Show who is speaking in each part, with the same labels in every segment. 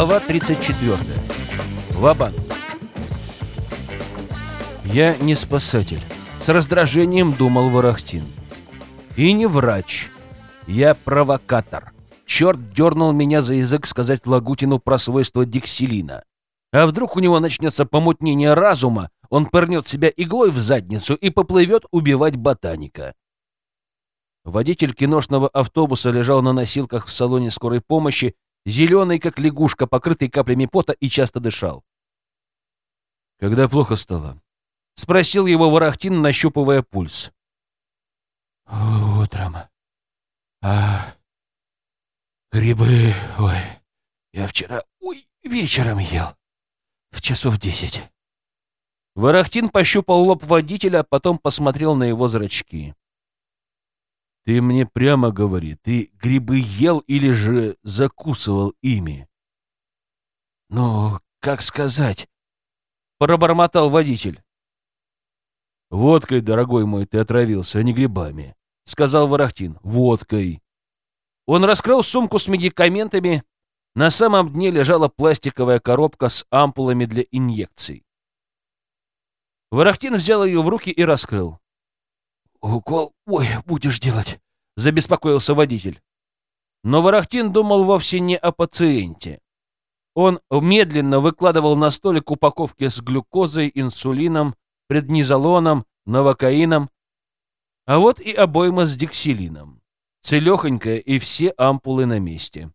Speaker 1: Глава 34. Вабан. Я не спасатель. С раздражением думал Ворохтин. И не врач. Я провокатор. Черт дернул меня за язык сказать Лагутину про свойства дикселина. А вдруг у него начнется помутнение разума, он пырнет себя иглой в задницу и поплывет убивать ботаника. Водитель киношного автобуса лежал на носилках в салоне скорой помощи, зеленый, как лягушка, покрытый каплями пота, и часто дышал. «Когда плохо стало?» — спросил его Ворохтин, нащупывая пульс.
Speaker 2: «Утром. А грибы... Ой, я вчера... Ой, вечером ел. В часов десять».
Speaker 1: Ворохтин пощупал лоб водителя, потом посмотрел на его зрачки. Ты мне прямо говори, ты грибы ел или же закусывал ими?
Speaker 2: Ну, как сказать?
Speaker 1: Пробормотал водитель. Водкой, дорогой мой, ты отравился, а не грибами, сказал Ворохтин. Водкой. Он раскрыл сумку с медикаментами. На самом дне лежала пластиковая коробка с ампулами для инъекций. Ворохтин взял ее в руки и раскрыл.
Speaker 2: «Укол, ой, будешь делать?»
Speaker 1: — забеспокоился водитель. Но Ворохтин думал вовсе не о пациенте. Он медленно выкладывал на столик упаковки с глюкозой, инсулином, преднизолоном, новокаином, а вот и обойма с диксилином. Целехонькая и все ампулы на месте.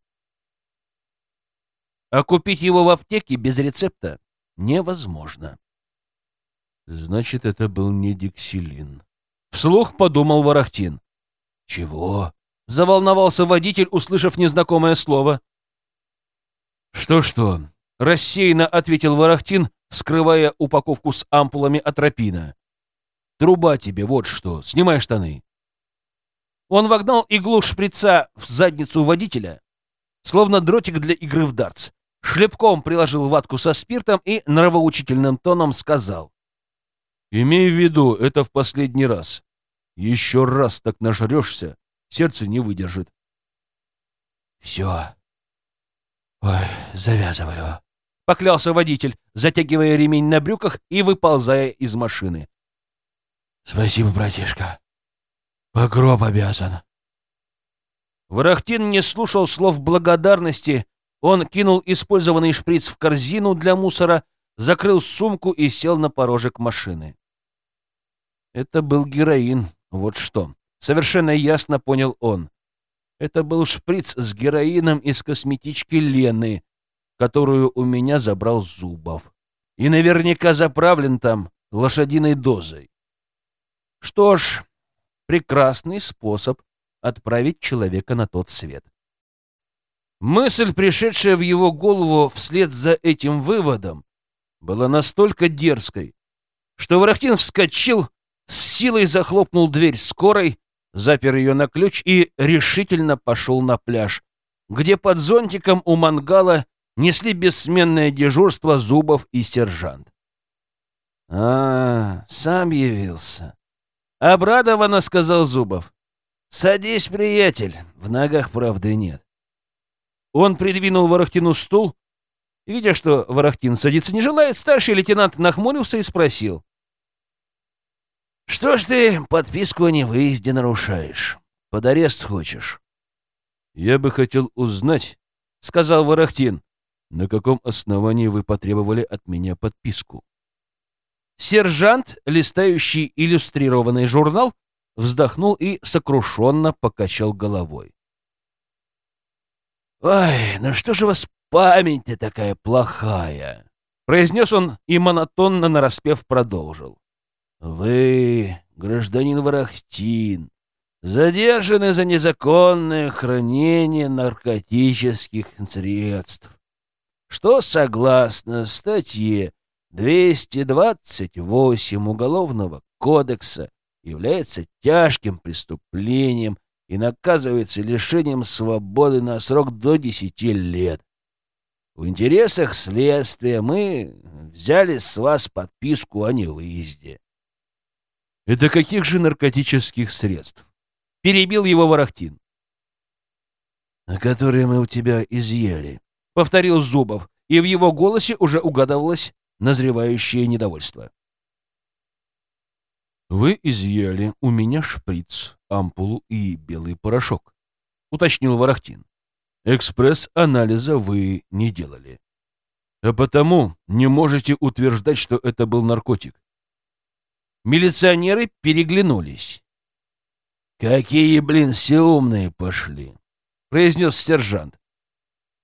Speaker 1: А купить его в аптеке без рецепта невозможно. Значит, это был не диксилин. Вслух подумал Ворохтин. «Чего?» — заволновался водитель, услышав незнакомое слово. «Что-что?» — рассеянно ответил Ворохтин, вскрывая упаковку с ампулами атропина. «Труба тебе, вот что. Снимай штаны». Он вогнал иглу шприца в задницу водителя, словно дротик для игры в дартс. Шлепком приложил ватку со спиртом и нравоучительным тоном сказал. «Имей в виду, это в последний раз. Еще раз так нажрешься, сердце не выдержит.
Speaker 2: Все. Ой, завязываю.
Speaker 1: Поклялся водитель, затягивая ремень на брюках и выползая из машины.
Speaker 2: Спасибо, братишка. По гроб обязан.
Speaker 1: Ворохтин не слушал слов благодарности. Он кинул использованный шприц в корзину для мусора, закрыл сумку и сел на порожек машины. Это был героин, вот что. Совершенно ясно понял он. Это был шприц с героином из косметички Лены, которую у меня забрал Зубов. И наверняка заправлен там лошадиной дозой. Что ж, прекрасный способ отправить человека на тот свет. Мысль, пришедшая в его голову вслед за этим выводом, была настолько дерзкой, что Ворохтин вскочил, силой захлопнул дверь скорой, запер ее на ключ и решительно пошел на пляж, где под зонтиком у мангала несли бессменное дежурство Зубов и сержант. «А, сам явился», — обрадованно сказал Зубов. «Садись, приятель, в ногах правды нет». Он придвинул Ворохтину стул. Видя, что Ворохтин садиться не желает, старший лейтенант нахмурился и спросил. Что ж ты подписку о невыезде нарушаешь? Под арест хочешь? Я бы хотел узнать, сказал Ворохтин, на каком основании вы потребовали от меня подписку. Сержант, листающий иллюстрированный журнал, вздохнул и сокрушенно покачал головой. «Ой, ну что же у вас память-то такая плохая?» Произнес он и монотонно нараспев продолжил. Вы, гражданин Ворохтин, задержаны за незаконное хранение наркотических средств, что согласно статье 228 Уголовного кодекса является тяжким преступлением и наказывается лишением свободы на срок до 10 лет. В интересах следствия мы взяли с вас подписку о невыезде. Это каких же наркотических средств? Перебил его Ворохтин. На которые мы у тебя изъяли повторил Зубов, и в его голосе уже угадывалось назревающее недовольство. «Вы изъяли у меня шприц, ампулу и белый порошок», — уточнил Ворохтин. «Экспресс-анализа вы не делали. А потому не можете утверждать, что это был наркотик». Милиционеры переглянулись. «Какие, блин, все умные пошли!» — произнес сержант.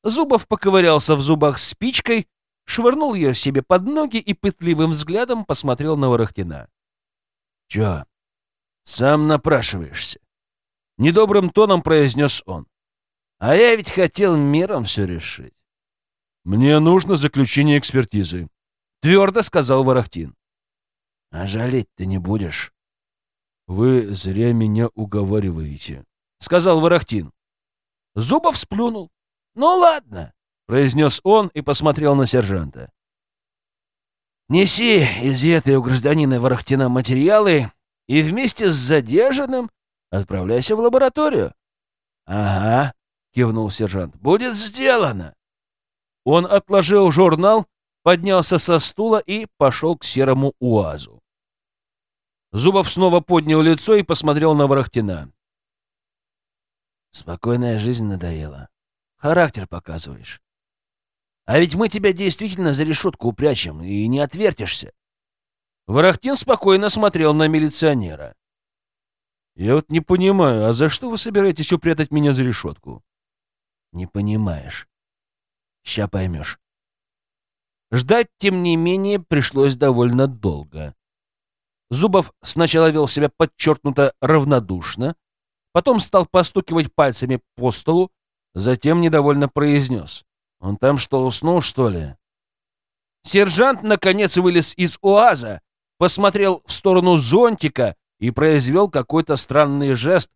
Speaker 1: Зубов поковырялся в зубах спичкой, швырнул ее себе под ноги и пытливым взглядом посмотрел на Ворохтина. «Чё, сам напрашиваешься?» Недобрым тоном произнес он. «А я ведь хотел миром все решить». «Мне нужно заключение экспертизы», — твердо сказал Ворохтин. «А жалеть ты не будешь?» «Вы зря меня уговариваете», — сказал Ворохтин. Зубов сплюнул. «Ну ладно», — произнес он и посмотрел на сержанта. «Неси изъятые у гражданина Ворохтина материалы и вместе с задержанным отправляйся в лабораторию». «Ага», — кивнул сержант, — «будет сделано». Он отложил журнал, поднялся со стула и пошел к серому УАЗу. Зубов снова поднял лицо и посмотрел на Ворохтина. «Спокойная жизнь надоела. Характер показываешь. А ведь мы тебя действительно за решетку упрячем, и не отвертишься». Ворохтин спокойно смотрел на милиционера. «Я вот не понимаю, а за что вы собираетесь упрятать меня за решетку?» «Не понимаешь. Ща поймешь». Ждать, тем не менее, пришлось довольно долго. Зубов сначала вел себя подчеркнуто равнодушно, потом стал постукивать пальцами по столу, затем недовольно произнес. «Он там что, уснул, что ли?» Сержант, наконец, вылез из УАЗа, посмотрел в сторону зонтика и произвел какой-то странный жест,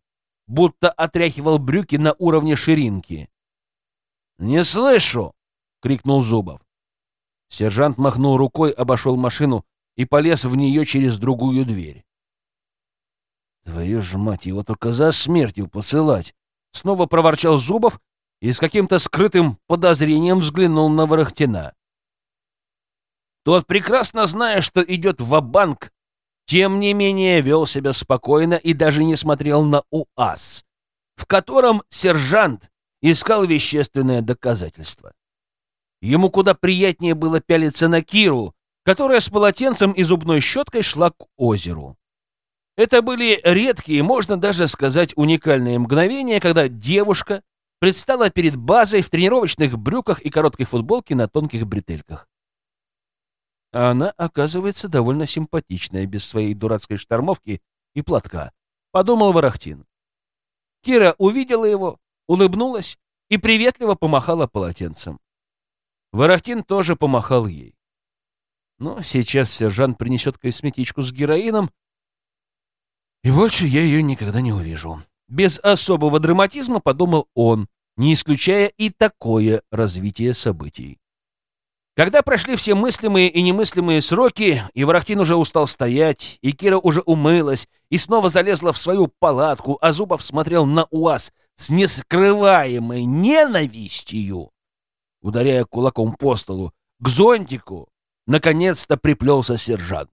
Speaker 1: будто отряхивал брюки на уровне ширинки. «Не слышу!» — крикнул Зубов. Сержант махнул рукой, обошел машину и полез в нее через другую дверь. «Твою ж мать, его только за смертью посылать!» Снова проворчал Зубов и с каким-то скрытым подозрением взглянул на Ворохтина. Тот, прекрасно зная, что идет в банк тем не менее вел себя спокойно и даже не смотрел на УАЗ, в котором сержант искал вещественное доказательство. Ему куда приятнее было пялиться на Киру, которая с полотенцем и зубной щеткой шла к озеру. Это были редкие, можно даже сказать, уникальные мгновения, когда девушка предстала перед базой в тренировочных брюках и короткой футболке на тонких бретельках. Она, оказывается, довольно симпатичная, без своей дурацкой штормовки и платка, — подумал Ворохтин. Кира увидела его, улыбнулась и приветливо помахала полотенцем. Ворохтин тоже помахал ей. Но сейчас сержант принесет косметичку с героином, и больше я ее никогда не увижу. Без особого драматизма подумал он, не исключая и такое развитие событий. Когда прошли все мыслимые и немыслимые сроки, и Ворохтин уже устал стоять, и Кира уже умылась, и снова залезла в свою палатку, а Зубов смотрел на УАЗ с нескрываемой ненавистью, ударяя кулаком по столу, к зонтику, Наконец-то приплелся сержант.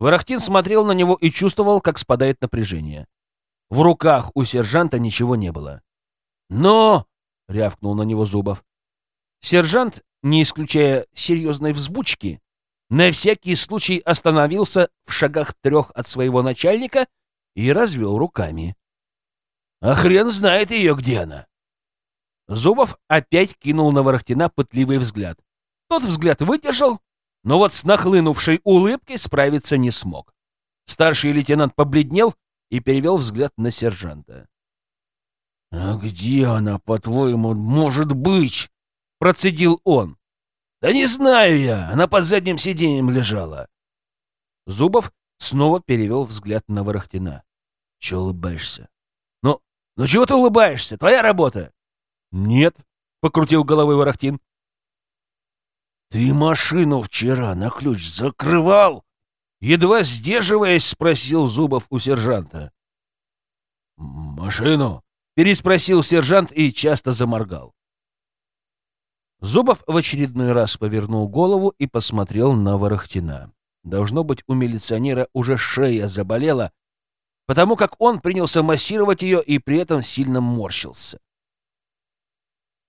Speaker 1: Ворохтин смотрел на него и чувствовал, как спадает напряжение. В руках у сержанта ничего не было. «Но!» — рявкнул на него Зубов. Сержант, не исключая серьезной взбучки, на всякий случай остановился в шагах трех от своего начальника и развел руками. «А хрен знает ее, где она!» Зубов опять кинул на Ворохтина пытливый взгляд. Тот взгляд выдержал, но вот с нахлынувшей улыбкой справиться не смог. Старший лейтенант побледнел и перевел взгляд на сержанта. — А где она, по-твоему, может быть? — процедил он. — Да не знаю я, она под задним сиденьем лежала. Зубов снова перевел взгляд на Ворохтина. — Чего улыбаешься? — Ну, ну чего ты улыбаешься? Твоя работа? — Нет, — покрутил головой Ворохтин. «Ты машину вчера на ключ закрывал?» Едва сдерживаясь, спросил Зубов у сержанта. «Машину?» — переспросил сержант и часто заморгал. Зубов в очередной раз повернул голову и посмотрел на Ворохтина. Должно быть, у милиционера уже шея заболела, потому как он принялся массировать ее и при этом сильно морщился.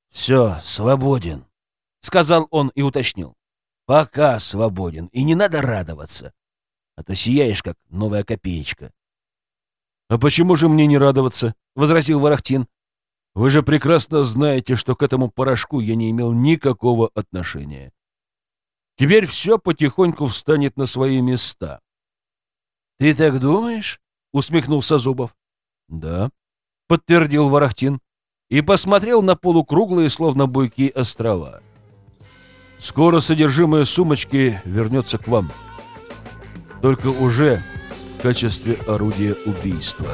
Speaker 1: «Все, свободен», — сказал он и уточнил. «Пока свободен, и не надо радоваться, а то сияешь, как новая копеечка».
Speaker 2: «А почему же мне не радоваться?» — возразил Ворохтин. «Вы же прекрасно знаете, что к этому порошку я не имел никакого отношения. Теперь все потихоньку встанет на свои места».
Speaker 1: «Ты так думаешь?» — усмехнулся Зубов.
Speaker 2: «Да», — подтвердил Ворохтин и посмотрел на полукруглые, словно буйки, острова. «Скоро содержимое сумочки вернется к вам. Только уже в качестве орудия убийства.